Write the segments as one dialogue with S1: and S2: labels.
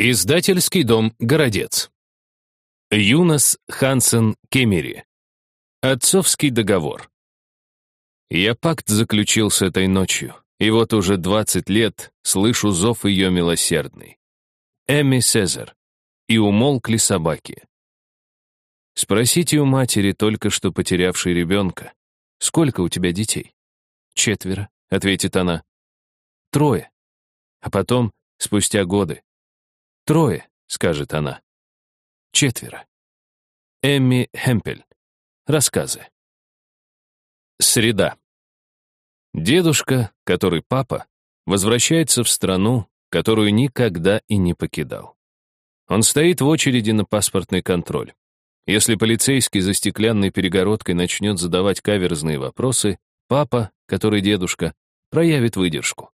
S1: Издательский дом «Городец». Юнас Хансен Кемери. Отцовский договор. Я пакт заключил с этой ночью, и вот уже 20 лет слышу зов ее милосердный. Эми Сезар. И умолкли собаки. Спросите у матери, только что потерявшей ребенка, сколько у тебя детей? Четверо, ответит она. Трое. А потом, спустя годы, «Трое», — скажет она. «Четверо». Эмми Хемпель. Рассказы. Среда. Дедушка, который папа, возвращается в страну, которую никогда и не покидал. Он стоит в очереди на паспортный контроль. Если полицейский за стеклянной перегородкой начнет задавать каверзные вопросы, папа, который дедушка, проявит выдержку.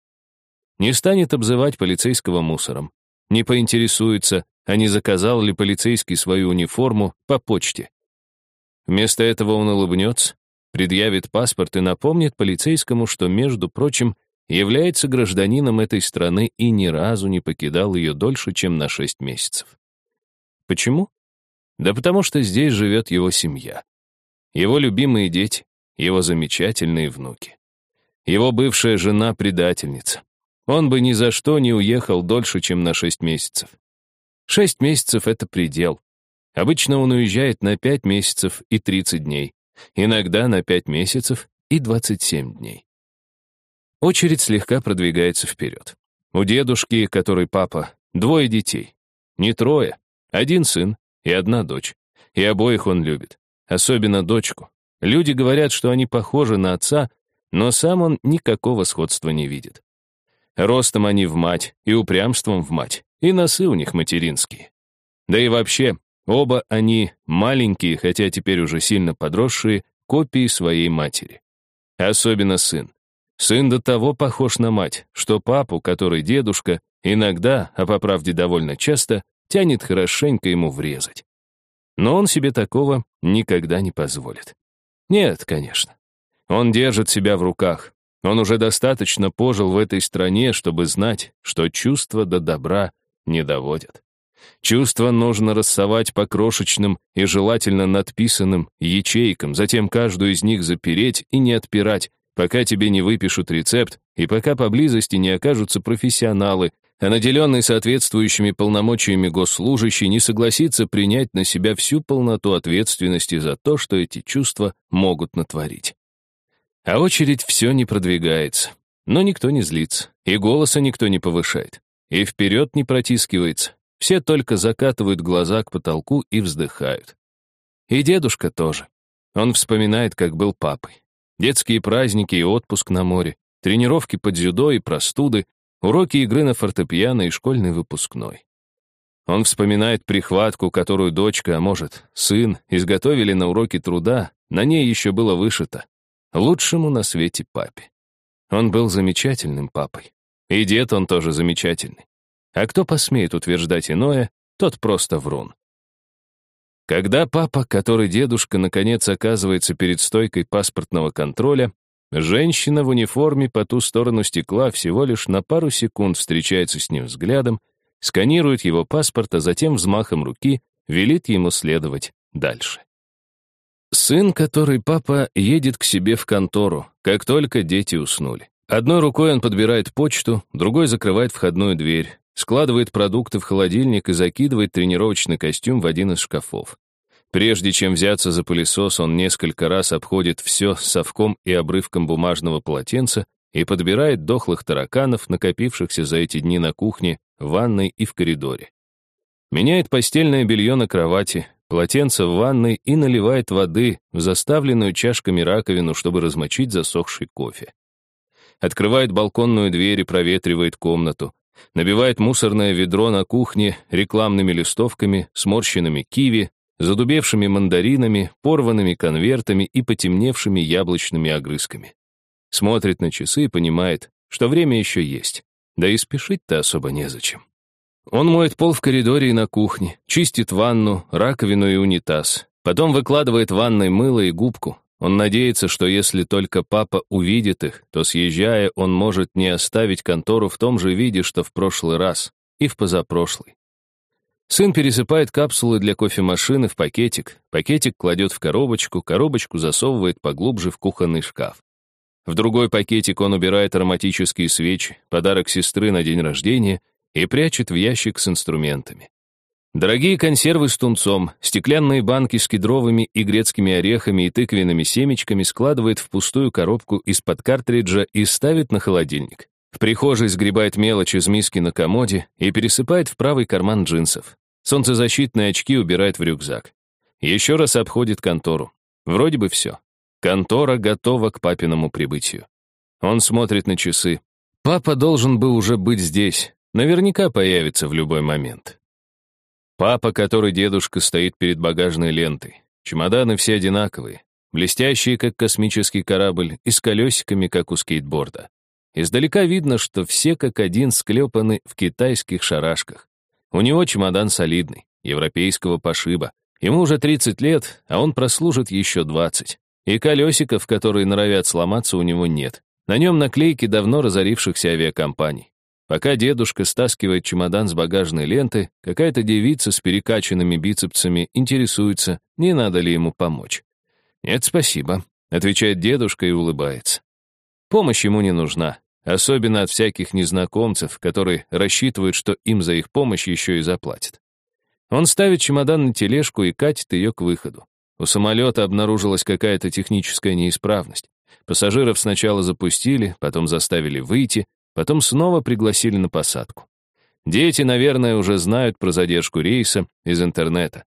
S1: Не станет обзывать полицейского мусором, не поинтересуется, а не заказал ли полицейский свою униформу по почте. Вместо этого он улыбнется, предъявит паспорт и напомнит полицейскому, что, между прочим, является гражданином этой страны и ни разу не покидал ее дольше, чем на шесть месяцев. Почему? Да потому что здесь живет его семья. Его любимые дети, его замечательные внуки. Его бывшая жена-предательница. Он бы ни за что не уехал дольше, чем на шесть месяцев. Шесть месяцев — это предел. Обычно он уезжает на пять месяцев и тридцать дней, иногда на пять месяцев и двадцать семь дней. Очередь слегка продвигается вперед. У дедушки, который папа, двое детей. Не трое, один сын и одна дочь. И обоих он любит, особенно дочку. Люди говорят, что они похожи на отца, но сам он никакого сходства не видит. Ростом они в мать и упрямством в мать, и носы у них материнские. Да и вообще, оба они маленькие, хотя теперь уже сильно подросшие, копии своей матери. Особенно сын. Сын до того похож на мать, что папу, который дедушка, иногда, а по правде довольно часто, тянет хорошенько ему врезать. Но он себе такого никогда не позволит. Нет, конечно. Он держит себя в руках, он уже достаточно пожил в этой стране, чтобы знать, что чувства до добра не доводят. Чувства нужно рассовать по крошечным и желательно надписанным ячейкам, затем каждую из них запереть и не отпирать, пока тебе не выпишут рецепт и пока поблизости не окажутся профессионалы, а наделенный соответствующими полномочиями госслужащий не согласится принять на себя всю полноту ответственности за то, что эти чувства могут натворить. А очередь все не продвигается. Но никто не злится, и голоса никто не повышает, и вперед не протискивается. Все только закатывают глаза к потолку и вздыхают. И дедушка тоже. Он вспоминает, как был папой. Детские праздники и отпуск на море, тренировки по дзюдо и простуды, уроки игры на фортепиано и школьный выпускной. Он вспоминает прихватку, которую дочка, а может, сын, изготовили на уроке труда, на ней еще было вышито лучшему на свете папе. Он был замечательным папой. И дед он тоже замечательный. А кто посмеет утверждать иное, тот просто врун. Когда папа, который дедушка, наконец оказывается перед стойкой паспортного контроля, женщина в униформе по ту сторону стекла всего лишь на пару секунд встречается с ним взглядом, сканирует его паспорт, а затем взмахом руки велит ему следовать дальше. Сын, который папа, едет к себе в контору, как только дети уснули. Одной рукой он подбирает почту, другой закрывает входную дверь, складывает продукты в холодильник и закидывает тренировочный костюм в один из шкафов. Прежде чем взяться за пылесос, он несколько раз обходит все совком и обрывком бумажного полотенца и подбирает дохлых тараканов, накопившихся за эти дни на кухне, в ванной и в коридоре. Меняет постельное белье на кровати, полотенце в ванной и наливает воды в заставленную чашками раковину, чтобы размочить засохший кофе. Открывает балконную дверь и проветривает комнату. Набивает мусорное ведро на кухне рекламными листовками, сморщенными киви, задубевшими мандаринами, порванными конвертами и потемневшими яблочными огрызками. Смотрит на часы и понимает, что время еще есть. Да и спешить-то особо незачем. Он моет пол в коридоре и на кухне, чистит ванну, раковину и унитаз. Потом выкладывает в ванной мыло и губку. Он надеется, что если только папа увидит их, то, съезжая, он может не оставить контору в том же виде, что в прошлый раз и в позапрошлый. Сын пересыпает капсулы для кофемашины в пакетик, пакетик кладет в коробочку, коробочку засовывает поглубже в кухонный шкаф. В другой пакетик он убирает ароматические свечи, подарок сестры на день рождения, и прячет в ящик с инструментами. Дорогие консервы с тунцом, стеклянные банки с кедровыми и грецкими орехами и тыквенными семечками складывает в пустую коробку из-под картриджа и ставит на холодильник. В прихожей сгребает мелочь из миски на комоде и пересыпает в правый карман джинсов. Солнцезащитные очки убирает в рюкзак. Еще раз обходит контору. Вроде бы все. Контора готова к папиному прибытию. Он смотрит на часы. Папа должен бы уже быть здесь. Наверняка появится в любой момент. Папа, который дедушка, стоит перед багажной лентой. Чемоданы все одинаковые, блестящие, как космический корабль, и с колесиками, как у скейтборда. Издалека видно, что все как один склепаны в китайских шарашках. У него чемодан солидный, европейского пошиба. Ему уже 30 лет, а он прослужит еще 20. И колесиков, которые норовят сломаться, у него нет. На нем наклейки давно разорившихся авиакомпаний. Пока дедушка стаскивает чемодан с багажной ленты, какая-то девица с перекачанными бицепсами интересуется, не надо ли ему помочь. «Нет, спасибо», — отвечает дедушка и улыбается. Помощь ему не нужна, особенно от всяких незнакомцев, которые рассчитывают, что им за их помощь еще и заплатят. Он ставит чемодан на тележку и катит ее к выходу. У самолета обнаружилась какая-то техническая неисправность. Пассажиров сначала запустили, потом заставили выйти, Потом снова пригласили на посадку. Дети, наверное, уже знают про задержку рейса из интернета.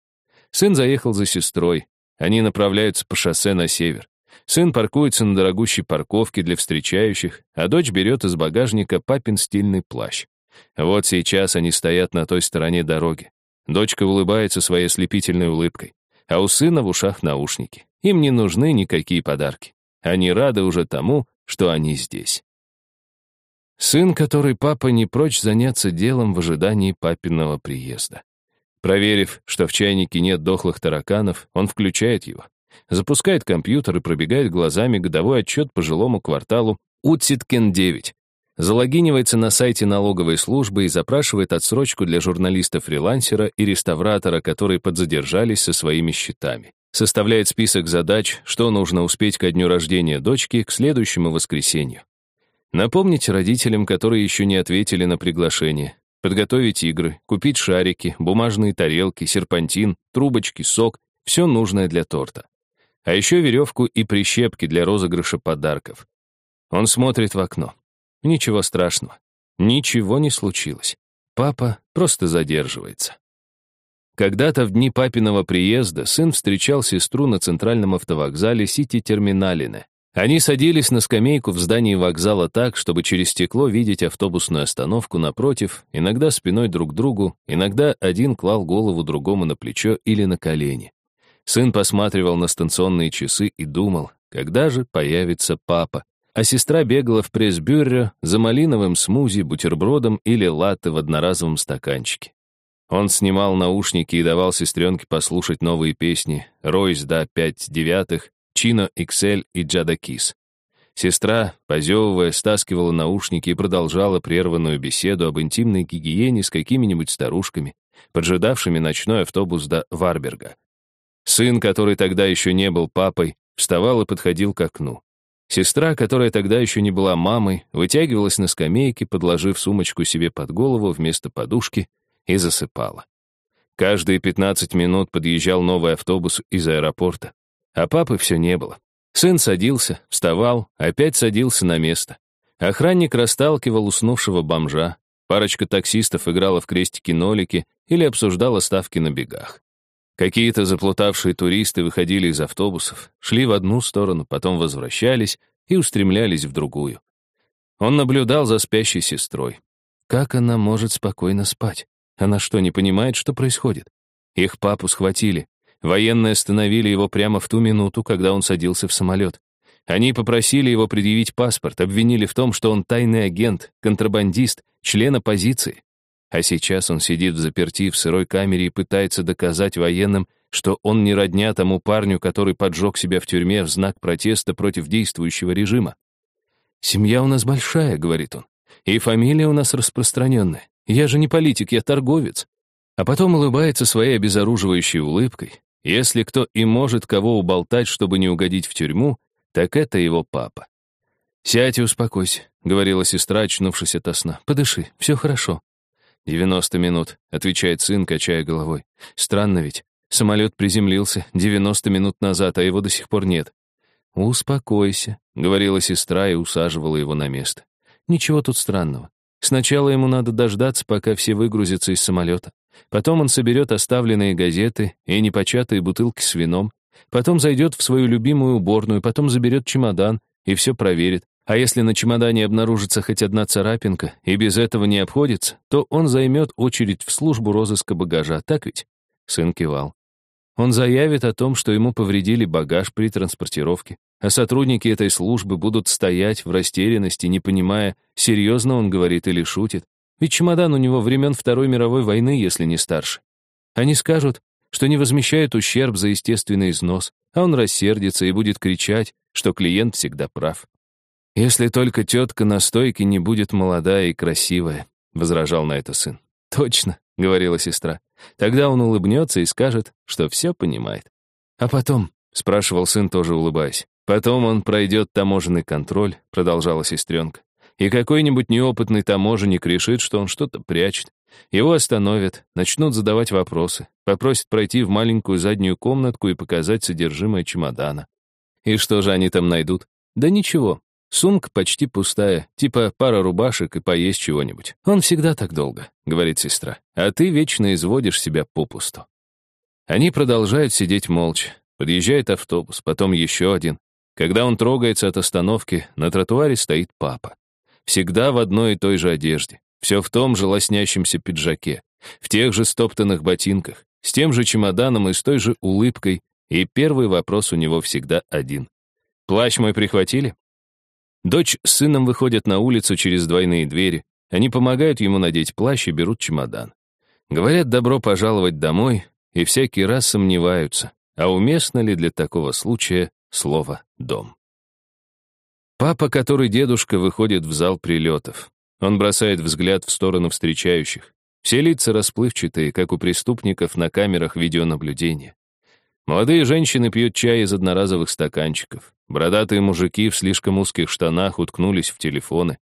S1: Сын заехал за сестрой. Они направляются по шоссе на север. Сын паркуется на дорогущей парковке для встречающих, а дочь берет из багажника папин стильный плащ. Вот сейчас они стоят на той стороне дороги. Дочка улыбается своей ослепительной улыбкой, а у сына в ушах наушники. Им не нужны никакие подарки. Они рады уже тому, что они здесь. Сын, который папа не прочь заняться делом в ожидании папиного приезда. Проверив, что в чайнике нет дохлых тараканов, он включает его, запускает компьютер и пробегает глазами годовой отчет по жилому кварталу Утситкен-9, залогинивается на сайте налоговой службы и запрашивает отсрочку для журналиста-фрилансера и реставратора, которые подзадержались со своими счетами. Составляет список задач, что нужно успеть ко дню рождения дочки к следующему воскресенью. Напомнить родителям, которые еще не ответили на приглашение. Подготовить игры, купить шарики, бумажные тарелки, серпантин, трубочки, сок, все нужное для торта. А еще веревку и прищепки для розыгрыша подарков. Он смотрит в окно. Ничего страшного. Ничего не случилось. Папа просто задерживается. Когда-то в дни папиного приезда сын встречал сестру на центральном автовокзале Сити-Терминалине. Они садились на скамейку в здании вокзала так, чтобы через стекло видеть автобусную остановку напротив, иногда спиной друг к другу, иногда один клал голову другому на плечо или на колени. Сын посматривал на станционные часы и думал, когда же появится папа, а сестра бегала в пресс-бюро за малиновым смузи, бутербродом или латте в одноразовом стаканчике. Он снимал наушники и давал сестренке послушать новые песни «Ройс до пять девятых», Чино XL и Джада Кис. Сестра, позевывая, стаскивала наушники и продолжала прерванную беседу об интимной гигиене с какими-нибудь старушками, поджидавшими ночной автобус до Варберга. Сын, который тогда еще не был папой, вставал и подходил к окну. Сестра, которая тогда еще не была мамой, вытягивалась на скамейке, подложив сумочку себе под голову вместо подушки, и засыпала. Каждые 15 минут подъезжал новый автобус из аэропорта. А папы все не было. Сын садился, вставал, опять садился на место. Охранник расталкивал уснувшего бомжа. Парочка таксистов играла в крестики-нолики или обсуждала ставки на бегах. Какие-то заплутавшие туристы выходили из автобусов, шли в одну сторону, потом возвращались и устремлялись в другую. Он наблюдал за спящей сестрой. Как она может спокойно спать? Она что, не понимает, что происходит? Их папу схватили, Военные остановили его прямо в ту минуту, когда он садился в самолет. Они попросили его предъявить паспорт, обвинили в том, что он тайный агент, контрабандист, член оппозиции. А сейчас он сидит в заперти в сырой камере и пытается доказать военным, что он не родня тому парню, который поджег себя в тюрьме в знак протеста против действующего режима. «Семья у нас большая», — говорит он, — «и фамилия у нас распространенная. Я же не политик, я торговец. А потом улыбается своей обезоруживающей улыбкой. Если кто и может кого уболтать, чтобы не угодить в тюрьму, так это его папа. «Сядь и успокойся», — говорила сестра, очнувшись ото сна. «Подыши, все хорошо». «Девяносто минут», — отвечает сын, качая головой. «Странно ведь. Самолет приземлился девяносто минут назад, а его до сих пор нет». «Успокойся», — говорила сестра и усаживала его на место. «Ничего тут странного. Сначала ему надо дождаться, пока все выгрузятся из самолета. Потом он соберет оставленные газеты и непочатые бутылки с вином. Потом зайдет в свою любимую уборную, потом заберет чемодан и все проверит. А если на чемодане обнаружится хоть одна царапинка и без этого не обходится, то он займет очередь в службу розыска багажа, так ведь? Сын кивал. Он заявит о том, что ему повредили багаж при транспортировке, а сотрудники этой службы будут стоять в растерянности, не понимая, серьезно он говорит или шутит. Ведь чемодан у него времен Второй мировой войны, если не старше. Они скажут, что не возмещают ущерб за естественный износ, а он рассердится и будет кричать, что клиент всегда прав. «Если только тетка на стойке не будет молодая и красивая», — возражал на это сын. «Точно», — говорила сестра. «Тогда он улыбнется и скажет, что все понимает». «А потом», — спрашивал сын, тоже улыбаясь, «потом он пройдет таможенный контроль», — продолжала сестренка. «И какой-нибудь неопытный таможенник решит, что он что-то прячет. Его остановят, начнут задавать вопросы, попросят пройти в маленькую заднюю комнатку и показать содержимое чемодана. И что же они там найдут? Да ничего, Сумка почти пустая, типа пара рубашек и поесть чего-нибудь. Он всегда так долго, говорит сестра, а ты вечно изводишь себя попусту. Они продолжают сидеть молча. Подъезжает автобус, потом еще один. Когда он трогается от остановки, на тротуаре стоит папа. Всегда в одной и той же одежде, все в том же лоснящемся пиджаке, в тех же стоптанных ботинках, с тем же чемоданом и с той же улыбкой, и первый вопрос у него всегда один. «Плащ мой прихватили?» Дочь с сыном выходят на улицу через двойные двери. Они помогают ему надеть плащ и берут чемодан. Говорят «добро пожаловать домой» и всякий раз сомневаются, а уместно ли для такого случая слово «дом». Папа, который дедушка, выходит в зал прилетов. Он бросает взгляд в сторону встречающих. Все лица расплывчатые, как у преступников на камерах видеонаблюдения. Молодые женщины пьют чай из одноразовых стаканчиков. Бородатые мужики в слишком узких штанах уткнулись в телефоны.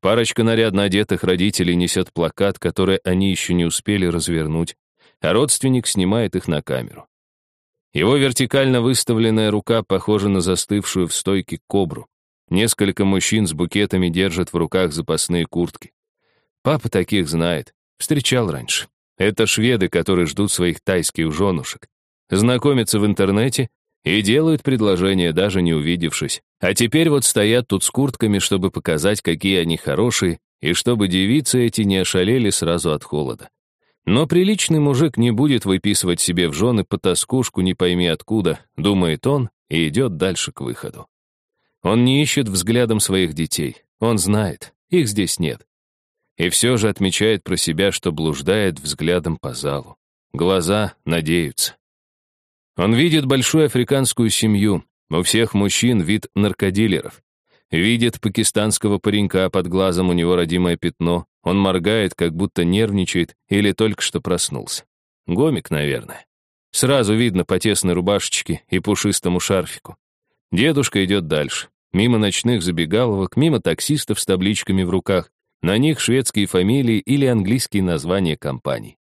S1: Парочка нарядно одетых родителей несет плакат, который они еще не успели развернуть, а родственник снимает их на камеру. Его вертикально выставленная рука похожа на застывшую в стойке кобру. Несколько мужчин с букетами держат в руках запасные куртки. Папа таких знает, встречал раньше. Это шведы, которые ждут своих тайских женушек знакомятся в интернете и делают предложения, даже не увидевшись. А теперь вот стоят тут с куртками, чтобы показать, какие они хорошие, и чтобы девицы эти не ошалели сразу от холода. Но приличный мужик не будет выписывать себе в жены потаскушку не пойми откуда, думает он, и идет дальше к выходу. Он не ищет взглядом своих детей. Он знает, их здесь нет. И все же отмечает про себя, что блуждает взглядом по залу. Глаза надеются. Он видит большую африканскую семью, у всех мужчин вид наркодилеров. Видит пакистанского паренька, под глазом у него родимое пятно. Он моргает, как будто нервничает или только что проснулся. Гомик, наверное. Сразу видно по тесной рубашечке и пушистому шарфику. Дедушка идет дальше. Мимо ночных забегаловок, мимо таксистов с табличками в руках. На них шведские фамилии или английские названия компаний.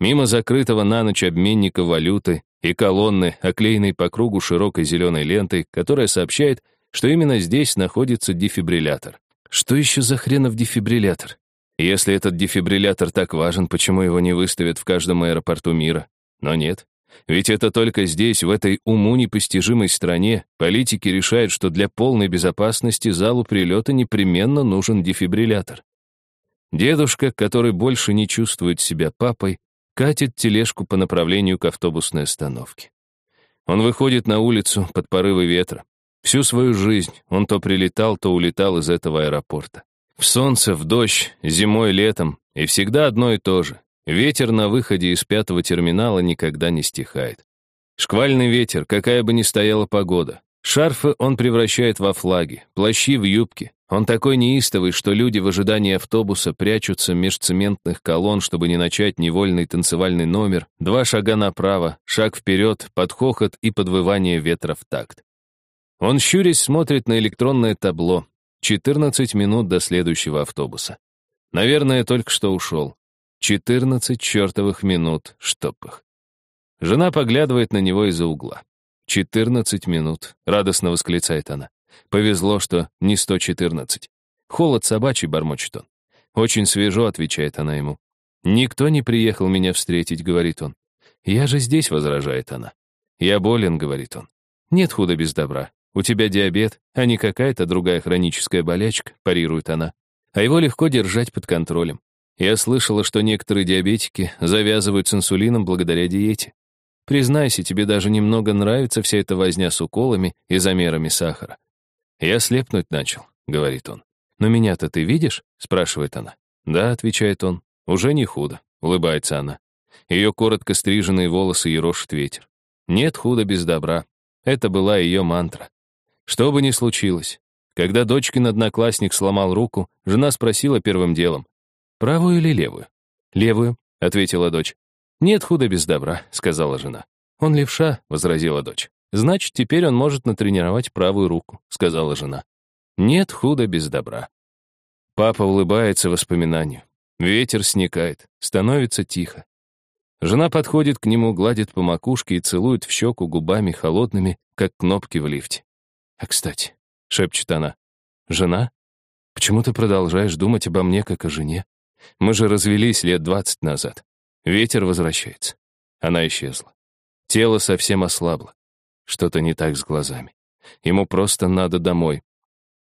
S1: Мимо закрытого на ночь обменника валюты и колонны, оклеенной по кругу широкой зеленой лентой, которая сообщает, что именно здесь находится дефибриллятор. Что еще за хренов дефибриллятор? Если этот дефибриллятор так важен, почему его не выставят в каждом аэропорту мира? Но нет. Ведь это только здесь, в этой уму непостижимой стране, политики решают, что для полной безопасности залу прилета непременно нужен дефибриллятор. Дедушка, который больше не чувствует себя папой, катит тележку по направлению к автобусной остановке. Он выходит на улицу под порывы ветра. Всю свою жизнь он то прилетал, то улетал из этого аэропорта. В солнце, в дождь, зимой, летом, и всегда одно и то же. Ветер на выходе из пятого терминала никогда не стихает. Шквальный ветер, какая бы ни стояла погода. Шарфы он превращает во флаги, плащи в юбки, Он такой неистовый, что люди в ожидании автобуса прячутся меж цементных колонн, чтобы не начать невольный танцевальный номер, два шага направо, шаг вперед, под хохот и подвывание ветра в такт. Он, щурясь, смотрит на электронное табло. 14 минут до следующего автобуса. Наверное, только что ушел. 14 чертовых минут, чтоб их. Жена поглядывает на него из-за угла. 14 минут, радостно восклицает она. Повезло, что не 114. Холод собачий, бормочет он. Очень свежо, отвечает она ему. Никто не приехал меня встретить, говорит он. Я же здесь, возражает она. Я болен, говорит он. Нет худа без добра. У тебя диабет, а не какая-то другая хроническая болячка, парирует она. А его легко держать под контролем. Я слышала, что некоторые диабетики завязывают с инсулином благодаря диете. Признайся, тебе даже немного нравится вся эта возня с уколами и замерами сахара. «Я слепнуть начал», — говорит он. «Но меня-то ты видишь?» — спрашивает она. «Да», — отвечает он. «Уже не худо», — улыбается она. Ее коротко стриженные волосы ерошит ветер. «Нет худа без добра». Это была ее мантра. Что бы ни случилось. Когда дочкин одноклассник сломал руку, жена спросила первым делом. «Правую или левую?» «Левую», — ответила дочь. «Нет худа без добра», — сказала жена. «Он левша», — возразила дочь. Значит, теперь он может натренировать правую руку, сказала жена. Нет худа без добра. Папа улыбается воспоминанию. Ветер сникает, становится тихо. Жена подходит к нему, гладит по макушке и целует в щеку губами холодными, как кнопки в лифте. «А кстати», — шепчет она, — «жена? Почему ты продолжаешь думать обо мне, как о жене? Мы же развелись лет двадцать назад. Ветер возвращается». Она исчезла. Тело совсем ослабло. Что-то не так с глазами. Ему просто надо домой.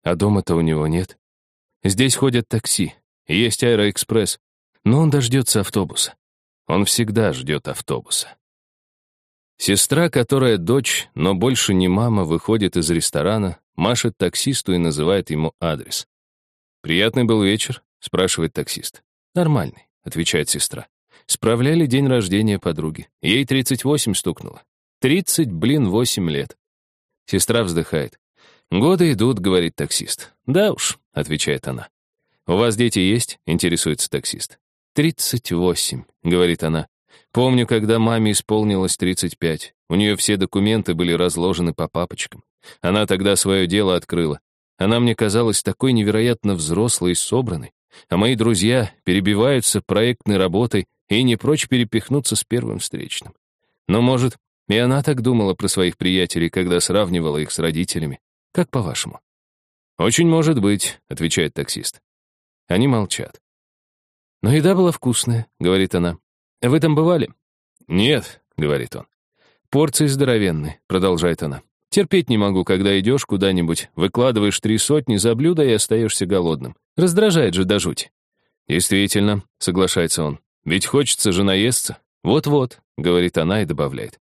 S1: А дома-то у него нет. Здесь ходят такси, есть аэроэкспресс, но он дождется автобуса. Он всегда ждет автобуса. Сестра, которая дочь, но больше не мама, выходит из ресторана, машет таксисту и называет ему адрес. «Приятный был вечер?» — спрашивает таксист. «Нормальный», — отвечает сестра. Справляли день рождения подруги. Ей 38 стукнуло. Тридцать, блин, восемь лет. Сестра вздыхает. «Годы идут», — говорит таксист. «Да уж», — отвечает она. «У вас дети есть?» — интересуется таксист. «Тридцать восемь», — говорит она. «Помню, когда маме исполнилось тридцать пять. У нее все документы были разложены по папочкам. Она тогда свое дело открыла. Она мне казалась такой невероятно взрослой и собранной. А мои друзья перебиваются проектной работой и не прочь перепихнуться с первым встречным. Но, может, и она так думала про своих приятелей, когда сравнивала их с родителями. Как по-вашему? «Очень может быть», — отвечает таксист. Они молчат. «Но еда была вкусная», — говорит она. «Вы там бывали?» «Нет», — говорит он. «Порции здоровенные», — продолжает она. «Терпеть не могу, когда идешь куда-нибудь, выкладываешь три сотни за блюдо и остаешься голодным. Раздражает же до жути». «Действительно», — соглашается он. «Ведь хочется же наесться». «Вот-вот», — говорит она и добавляет.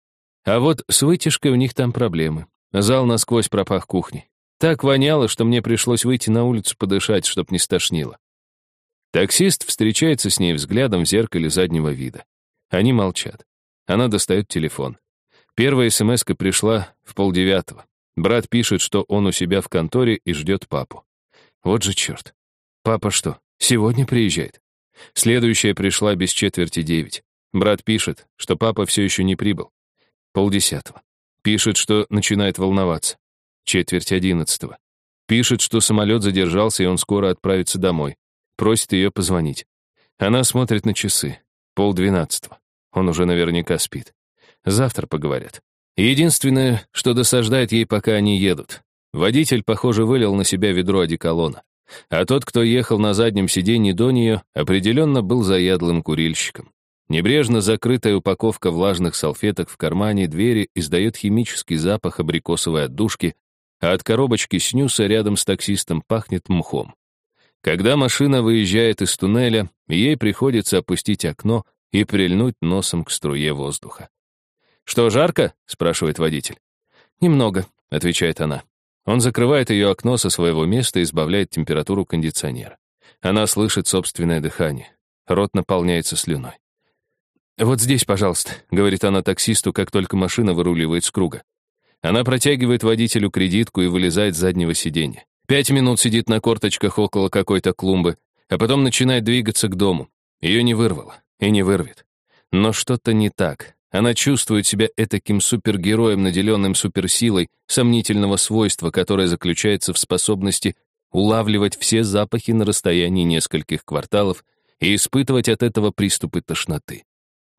S1: А вот с вытяжкой у них там проблемы. Зал насквозь пропах кухни. Так воняло, что мне пришлось выйти на улицу подышать, чтоб не стошнило. Таксист встречается с ней взглядом в зеркале заднего вида. Они молчат. Она достает телефон. Первая смс пришла в полдевятого. Брат пишет, что он у себя в конторе и ждет папу. Вот же черт. Папа что, сегодня приезжает? Следующая пришла без четверти девять. Брат пишет, что папа все еще не прибыл. Полдесятого. Пишет, что начинает волноваться. Четверть одиннадцатого. Пишет, что самолет задержался, и он скоро отправится домой. Просит ее позвонить. Она смотрит на часы. Полдвенадцатого. Он уже наверняка спит. Завтра поговорят. Единственное, что досаждает ей, пока они едут. Водитель, похоже, вылил на себя ведро одеколона. А тот, кто ехал на заднем сиденье до нее, определенно был заядлым курильщиком. Небрежно закрытая упаковка влажных салфеток в кармане двери издает химический запах абрикосовой отдушки, а от коробочки снюса рядом с таксистом пахнет мхом. Когда машина выезжает из туннеля, ей приходится опустить окно и прильнуть носом к струе воздуха. «Что, жарко?» — спрашивает водитель. «Немного», — отвечает она. Он закрывает ее окно со своего места и избавляет температуру кондиционера. Она слышит собственное дыхание. Рот наполняется слюной. «Вот здесь, пожалуйста», — говорит она таксисту, как только машина выруливает с круга. Она протягивает водителю кредитку и вылезает с заднего сиденья. Пять минут сидит на корточках около какой-то клумбы, а потом начинает двигаться к дому. Ее не вырвало и не вырвет. Но что-то не так. Она чувствует себя этаким супергероем, наделенным суперсилой сомнительного свойства, которое заключается в способности улавливать все запахи на расстоянии нескольких кварталов и испытывать от этого приступы тошноты.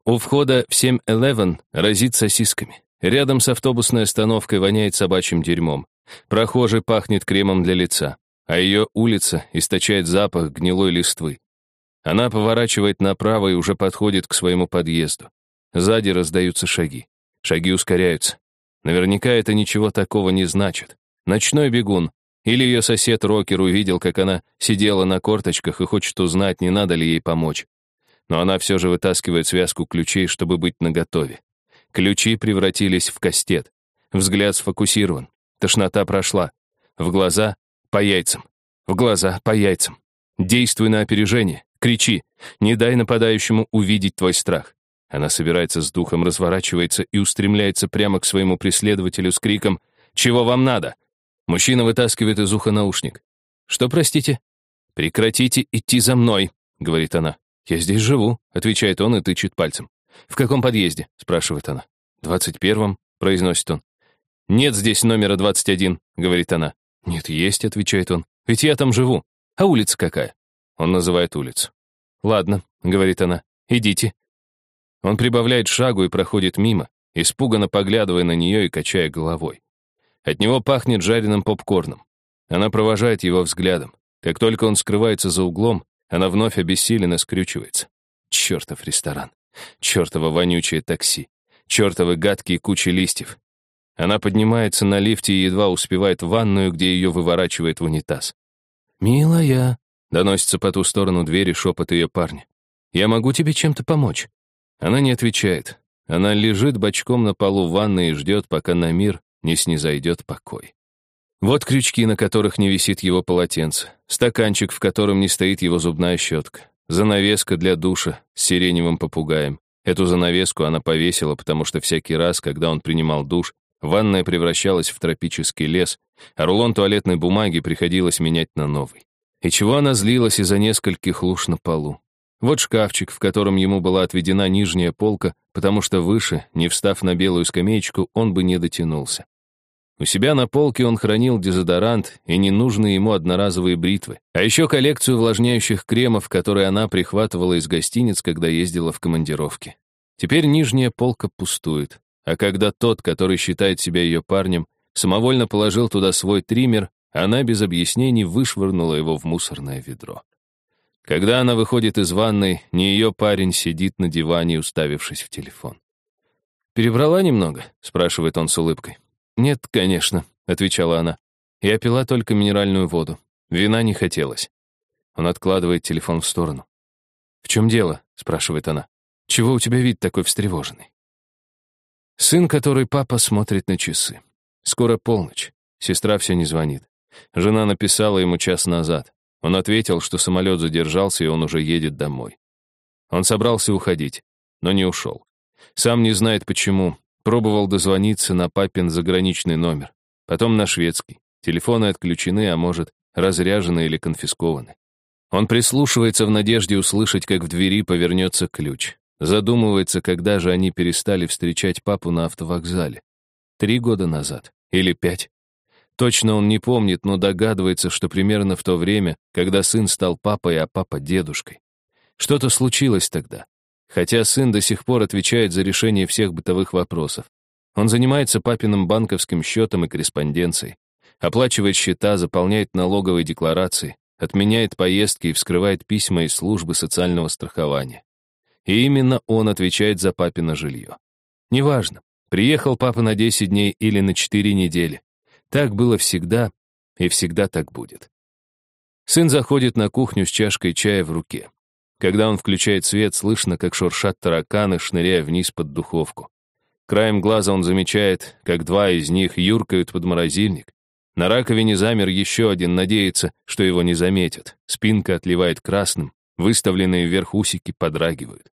S1: У входа в 7-Eleven разит сосисками. Рядом с автобусной остановкой воняет собачьим дерьмом. Прохожий пахнет кремом для лица, а ее улица источает запах гнилой листвы. Она поворачивает направо и уже подходит к своему подъезду. Сзади раздаются шаги. Шаги ускоряются. Наверняка это ничего такого не значит. Ночной бегун. Или ее сосед Рокер увидел, как она сидела на корточках и хочет узнать, не надо ли ей помочь. Но она все же вытаскивает связку ключей, чтобы быть наготове. Ключи превратились в кастет. Взгляд сфокусирован. Тошнота прошла. В глаза — по яйцам. В глаза — по яйцам. Действуй на опережение. Кричи. Не дай нападающему увидеть твой страх. Она собирается с духом, разворачивается и устремляется прямо к своему преследователю с криком «Чего вам надо?». Мужчина вытаскивает из уха наушник. «Что, простите?» «Прекратите идти за мной», — говорит она. «Я здесь живу», — отвечает он и тычет пальцем. «В каком подъезде?» — спрашивает она. «Двадцать первом», — произносит он. «Нет здесь номера двадцать один», — говорит она. «Нет, есть», — отвечает он. «Ведь я там живу. А улица какая?» Он называет улицу. «Ладно», — говорит она, — «идите». Он прибавляет шагу и проходит мимо, испуганно поглядывая на нее и качая головой. От него пахнет жареным попкорном. Она провожает его взглядом. Как только он скрывается за углом, она вновь обессиленно скрючивается. Чертов ресторан. Чертово вонючее такси. Чертовы гадкие кучи листьев. Она поднимается на лифте и едва успевает в ванную, где ее выворачивает в унитаз. «Милая», — доносится по ту сторону двери шепот ее парня. «Я могу тебе чем-то помочь?» Она не отвечает. Она лежит бочком на полу ванны и ждет, пока на мир не снизойдет покой. Вот крючки, на которых не висит его полотенце, стаканчик, в котором не стоит его зубная щетка, занавеска для душа с сиреневым попугаем. Эту занавеску она повесила, потому что всякий раз, когда он принимал душ, ванная превращалась в тропический лес, а рулон туалетной бумаги приходилось менять на новый. И чего она злилась из-за нескольких луж на полу? Вот шкафчик, в котором ему была отведена нижняя полка, потому что выше, не встав на белую скамеечку, он бы не дотянулся. У себя на полке он хранил дезодорант и ненужные ему одноразовые бритвы, а еще коллекцию увлажняющих кремов, которые она прихватывала из гостиниц, когда ездила в командировки. Теперь нижняя полка пустует, а когда тот, который считает себя ее парнем, самовольно положил туда свой триммер, она без объяснений вышвырнула его в мусорное ведро. Когда она выходит из ванной, не ее парень сидит на диване, уставившись в телефон. «Перебрала немного?» — спрашивает он с улыбкой. «Нет, конечно», — отвечала она. «Я пила только минеральную воду. Вина не хотелось». Он откладывает телефон в сторону. «В чем дело?» — спрашивает она. «Чего у тебя вид такой встревоженный?» Сын, который папа, смотрит на часы. Скоро полночь. Сестра все не звонит. Жена написала ему час назад. Он ответил, что самолет задержался, и он уже едет домой. Он собрался уходить, но не ушел. Сам не знает почему. Пробовал дозвониться на папин заграничный номер. Потом на шведский. Телефоны отключены, а может, разряжены или конфискованы. Он прислушивается в надежде услышать, как в двери повернется ключ. Задумывается, когда же они перестали встречать папу на автовокзале. Три года назад. Или пять. Точно он не помнит, но догадывается, что примерно в то время, когда сын стал папой, а папа — дедушкой. Что-то случилось тогда. Хотя сын до сих пор отвечает за решение всех бытовых вопросов. Он занимается папиным банковским счетом и корреспонденцией, оплачивает счета, заполняет налоговые декларации, отменяет поездки и вскрывает письма из службы социального страхования. И именно он отвечает за папино жилье. Неважно, приехал папа на 10 дней или на 4 недели. Так было всегда, и всегда так будет. Сын заходит на кухню с чашкой чая в руке. Когда он включает свет, слышно, как шуршат тараканы, шныряя вниз под духовку. Краем глаза он замечает, как два из них юркают под морозильник. На раковине замер еще один, надеется, что его не заметят. Спинка отливает красным, выставленные вверх усики подрагивают.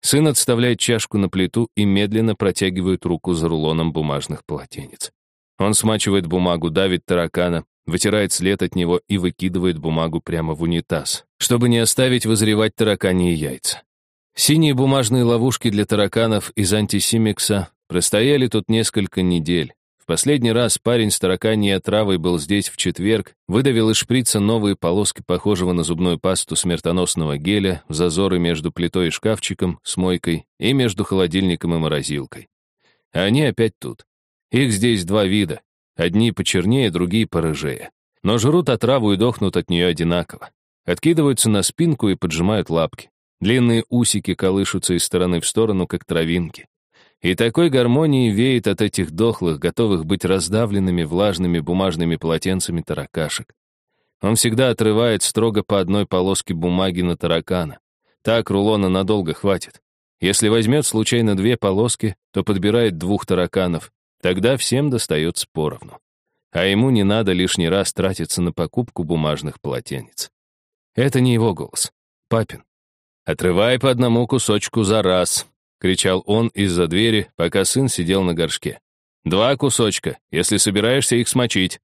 S1: Сын отставляет чашку на плиту и медленно протягивает руку за рулоном бумажных полотенец. Он смачивает бумагу, давит таракана, вытирает след от него и выкидывает бумагу прямо в унитаз, чтобы не оставить вызревать тараканьи яйца. Синие бумажные ловушки для тараканов из антисимикса простояли тут несколько недель. В последний раз парень с тараканьей отравой был здесь в четверг, выдавил из шприца новые полоски похожего на зубную пасту смертоносного геля в зазоры между плитой и шкафчиком с мойкой и между холодильником и морозилкой. А они опять тут. Их здесь два вида. Одни почернее, другие порыжее. Но жрут отраву и дохнут от нее одинаково. Откидываются на спинку и поджимают лапки. Длинные усики колышутся из стороны в сторону, как травинки. И такой гармонии веет от этих дохлых, готовых быть раздавленными влажными бумажными полотенцами таракашек. Он всегда отрывает строго по одной полоске бумаги на таракана. Так рулона надолго хватит. Если возьмет случайно две полоски, то подбирает двух тараканов. Тогда всем достается поровну. А ему не надо лишний раз тратиться на покупку бумажных полотенец. Это не его голос. Папин. «Отрывай по одному кусочку за раз», — кричал он из-за двери, пока сын сидел на горшке. «Два кусочка, если собираешься их смочить».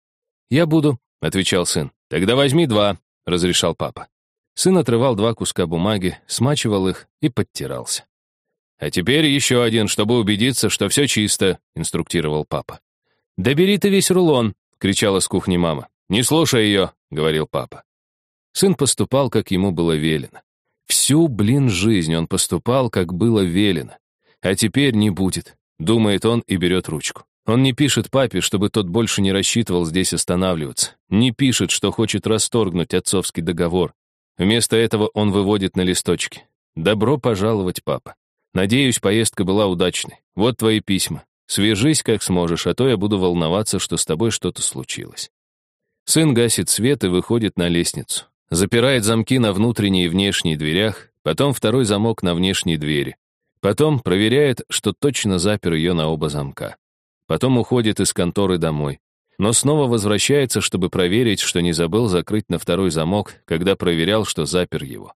S1: «Я буду», — отвечал сын. «Тогда возьми два», — разрешал папа. Сын отрывал два куска бумаги, смачивал их и подтирался. «А теперь еще один, чтобы убедиться, что все чисто», — инструктировал папа. «Да ты весь рулон», — кричала с кухни мама. «Не слушай ее», — говорил папа. Сын поступал, как ему было велено. Всю, блин, жизнь он поступал, как было велено. А теперь не будет, думает он и берет ручку. Он не пишет папе, чтобы тот больше не рассчитывал здесь останавливаться. Не пишет, что хочет расторгнуть отцовский договор. Вместо этого он выводит на листочке. «Добро пожаловать, папа. Надеюсь, поездка была удачной. Вот твои письма. Свяжись, как сможешь, а то я буду волноваться, что с тобой что-то случилось». Сын гасит свет и выходит на лестницу. Запирает замки на внутренней и внешней дверях, потом второй замок на внешней двери. Потом проверяет, что точно запер ее на оба замка. Потом уходит из конторы домой. Но снова возвращается, чтобы проверить, что не забыл закрыть на второй замок, когда проверял, что запер его.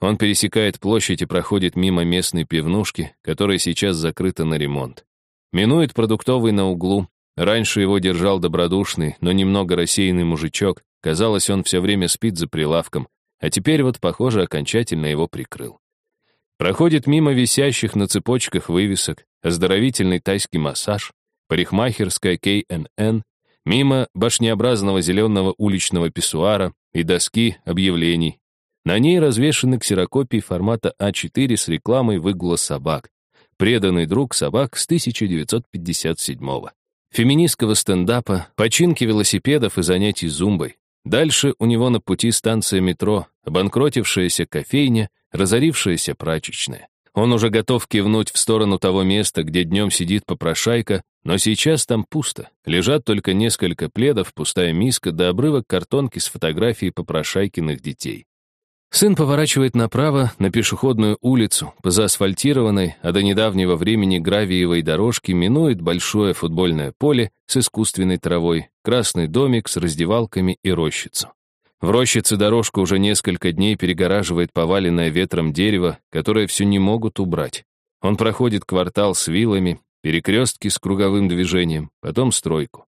S1: Он пересекает площадь и проходит мимо местной пивнушки, которая сейчас закрыта на ремонт. Минует продуктовый на углу. Раньше его держал добродушный, но немного рассеянный мужичок, Казалось, он все время спит за прилавком, а теперь вот, похоже, окончательно его прикрыл. Проходит мимо висящих на цепочках вывесок, оздоровительный тайский массаж, парикмахерская K&N, мимо башнеобразного зеленого уличного писсуара и доски объявлений. На ней развешаны ксерокопии формата А4 с рекламой выгула собак. Преданный друг собак с 1957 -го. Феминистского стендапа, починки велосипедов и занятий зумбой. Дальше у него на пути станция метро, обанкротившаяся кофейня, разорившаяся прачечная. Он уже готов кивнуть в сторону того места, где днем сидит попрошайка, но сейчас там пусто. Лежат только несколько пледов, пустая миска да обрывок картонки с фотографией попрошайкиных детей. Сын поворачивает направо на пешеходную улицу, по заасфальтированной, а до недавнего времени гравиевой дорожке минует большое футбольное поле с искусственной травой, красный домик с раздевалками и рощицу. В рощице дорожка уже несколько дней перегораживает поваленное ветром дерево, которое все не могут убрать. Он проходит квартал с вилами, перекрестки с круговым движением, потом стройку.